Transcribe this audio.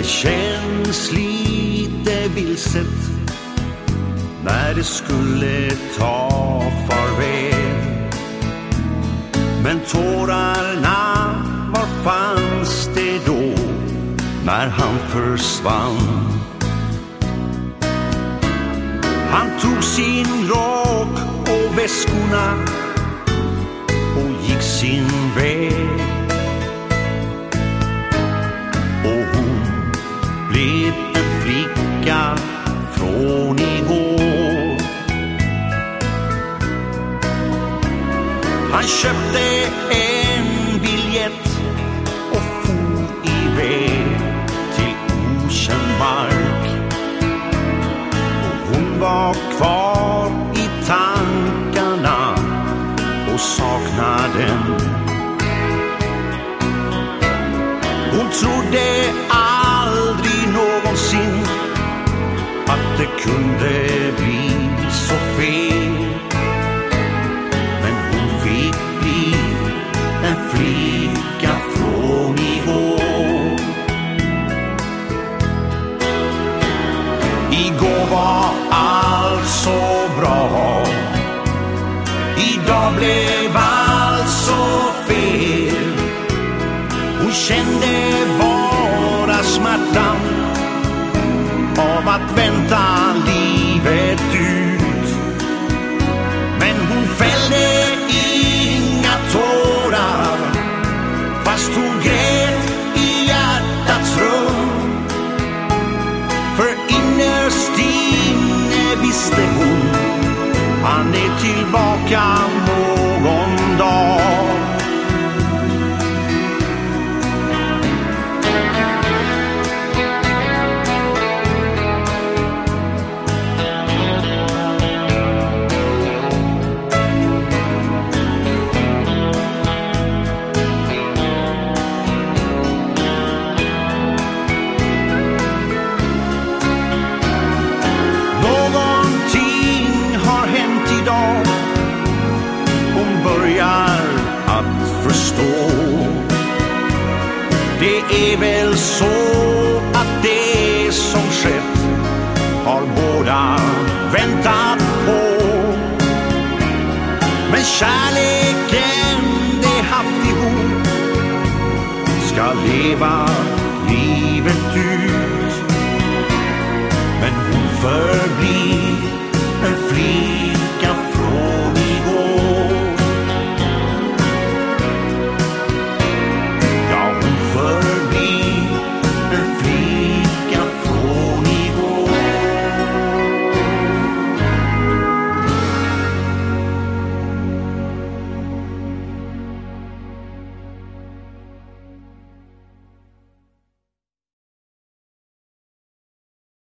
Det känns lite vilset när det skulle ta farväl. Men tårarna, var fanns det då när han försvann? Han tog sin rock och väskorna och gick sin väg. Köpte en biljett och for iväg till okänd mark. Och hon var kvar i tankarna och saknaden. Hon trodde att bra. Idag blev allt så fel. Hon kände bara smärtan av att vänta lite han är tillbaka. Förstå. Det är väl så att det som skett har båda väntat på. Men kärleken de haft ihop ska leva